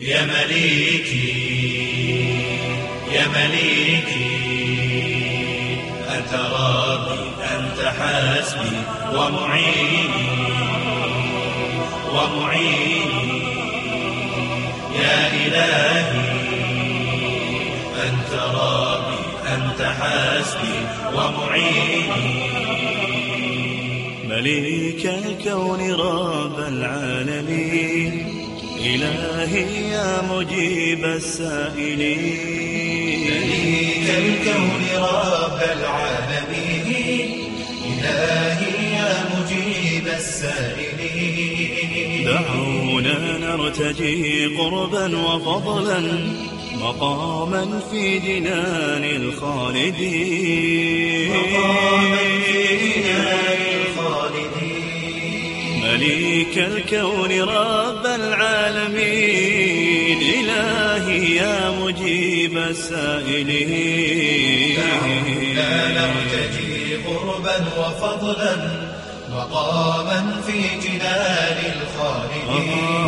يا مليكي يا مليكي أنت ربي أنت حسبي ومعيني ومعيني. يا إلهي أنت ربي أنت حسبي ومعيني. مليك الكون رب العالمين. إلهي يا مجيب السائلين. مليك الكون رب العالمين. إلهي يا مجيب السائلين. دعونا نرتجي قربا وفضلا مقاما في جنان الخالدين. مقاما في جنان الخالدين. مليك الكون رب إلهي يا مجيب السائلين. لا نرتجي قربا وفضلا مقاما في جنان الخالدين.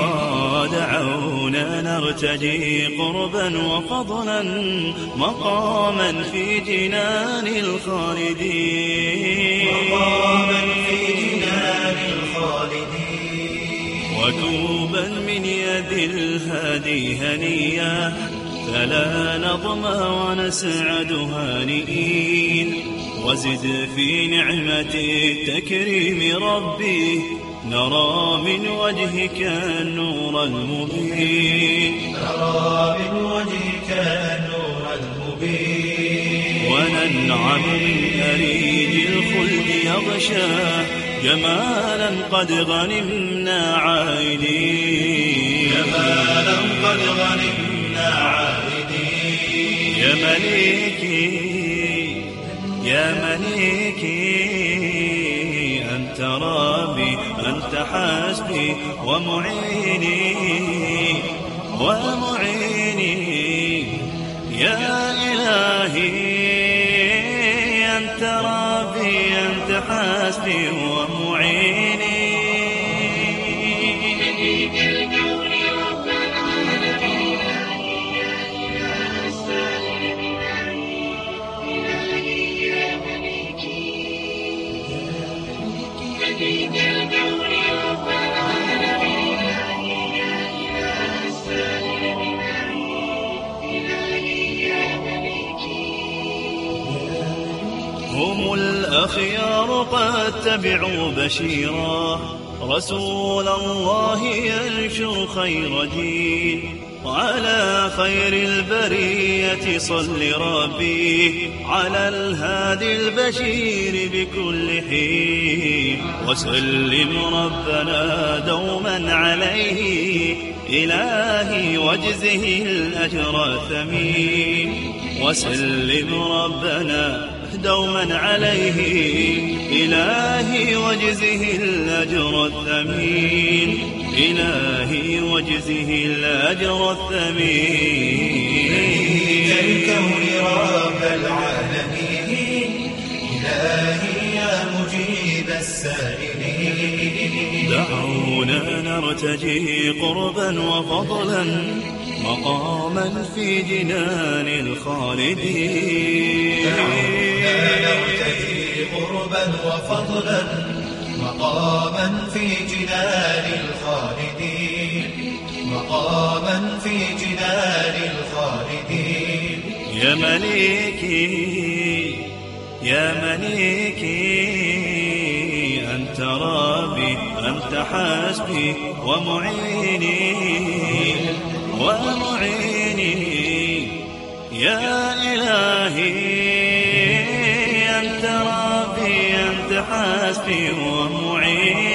دعونا نرتجي قربا وفضلا مقاما في جنان الخالدين. من يد الهادي هنيا فلا نظمى ونسعد هانئين وزد في نعمة التكريم ربي نرى من وجهك النور المبين. نرى من وجهك النور المبين وننعم من أريج الخلد يغشاه جمالا قد غنمنا عائدين جمالا قد غنمنا عائدين يا مليكي يا مليكي أنت ربي أنت حسبي ومعيني ومعيني. يا إلهي أنت ربي أنت حسبي هم الأخيار قد تبعوا بشيرا. رسول الله ينشر خير دين. وعلى خير البرية صل ربي. على الهادي البشير بكل حين. وسلم ربنا دوما عليه. إلهي واجزه الأجر الثمين. وسلم ربنا دوما عليه إلهي واجزه الأجر الثمين إلهي واجزه الأجر الثمين. الكون رب العالمين إلهي يا مجيب السائلين. دعونا نرتجي قربا وفضلا مقاما في جنان الخالدين دعونا نرتجي قربا وفضلا مقاما في جنان الخالدين مقاما في جنان الخالدين يا مليكي يا مليكي أنت ربي أنت حسبي ومعيني. ومعيني يا إلهي أنت ربي أنت حسبي ومعيني.